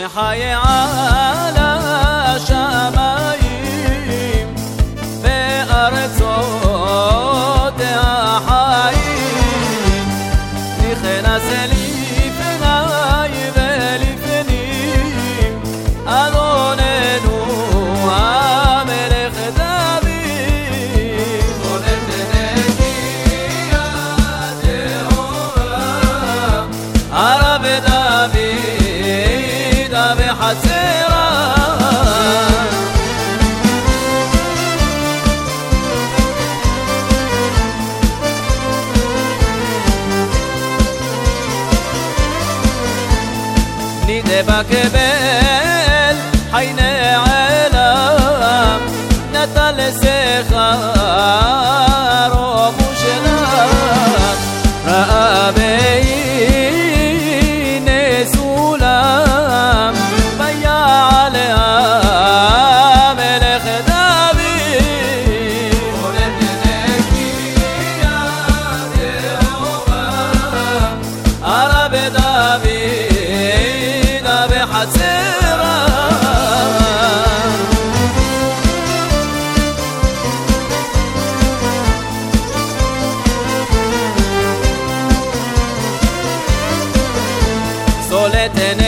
海沿岸。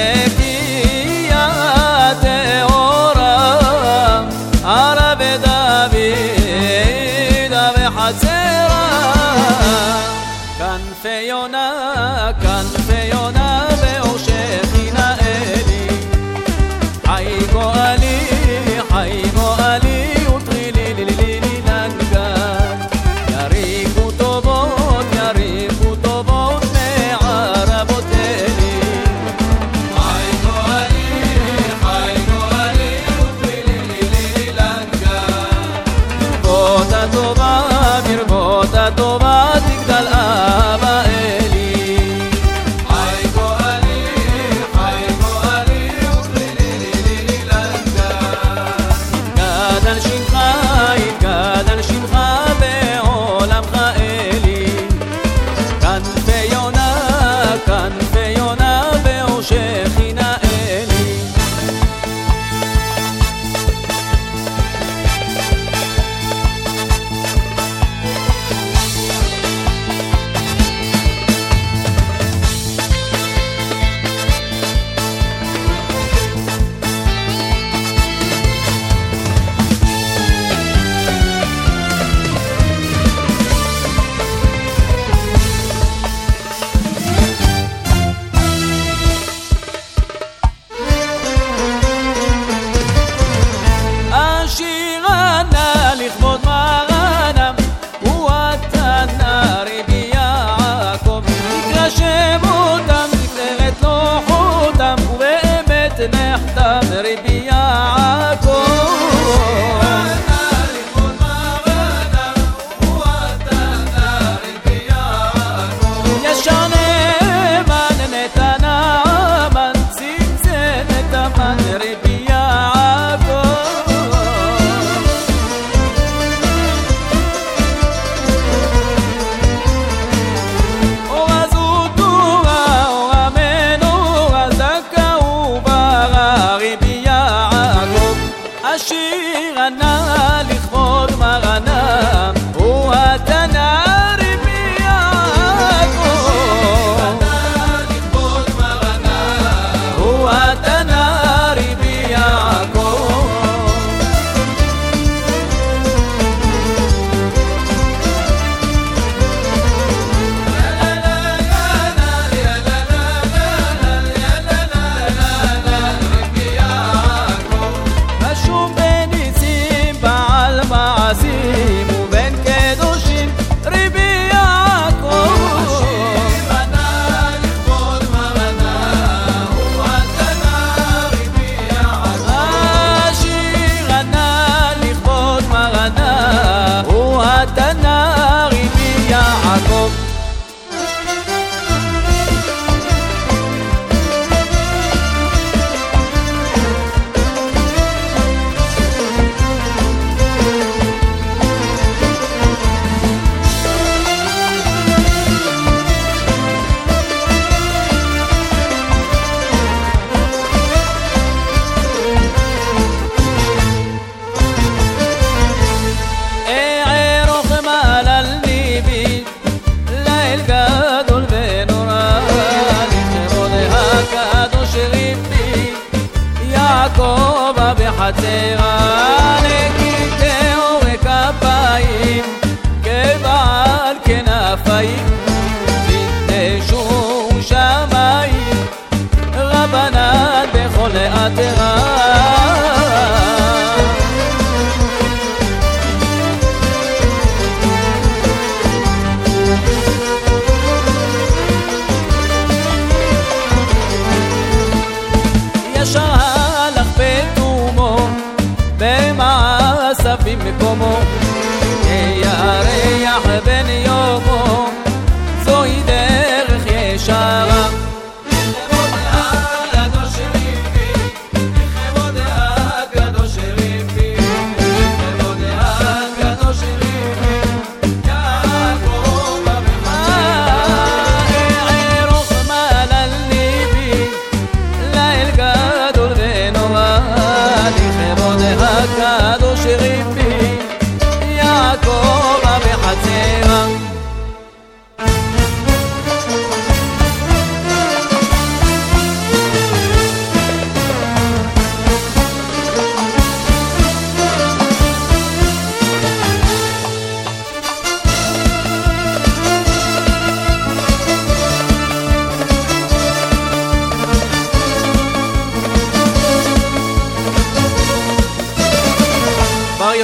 protect בחצרה נקיטי אורי כפיים כבעל כן כנפיים ותשור שמיים רבנן בכל לעתרה dime cómo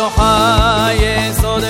יוחאי יסוד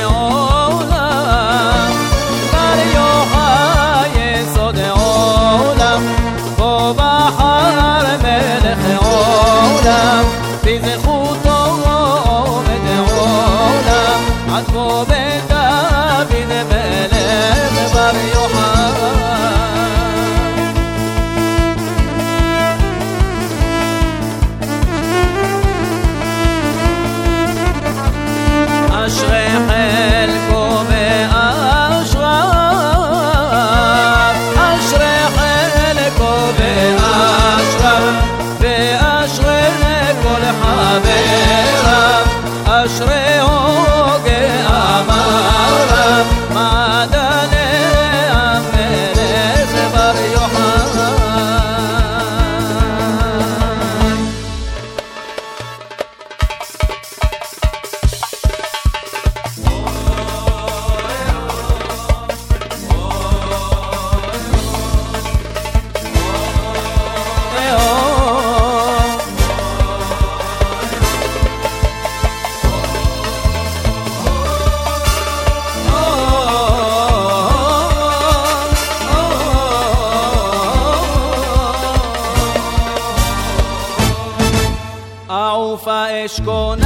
es con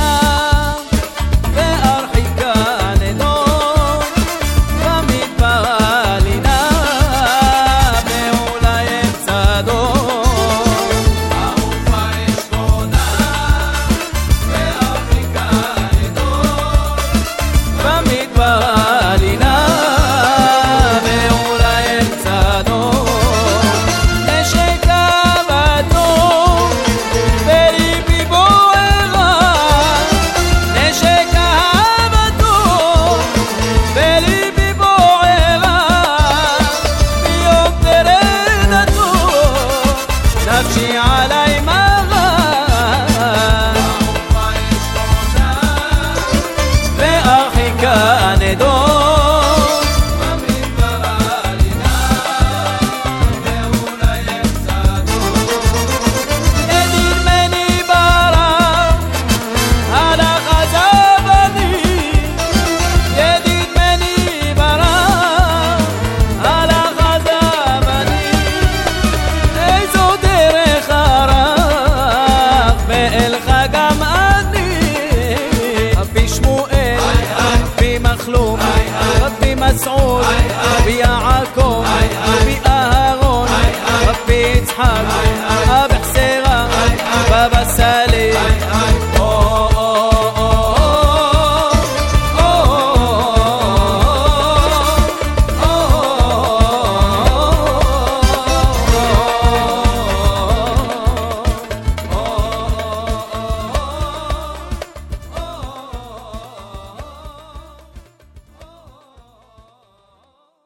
مسعود ويا عاكم وبي أهارون ربي يتحب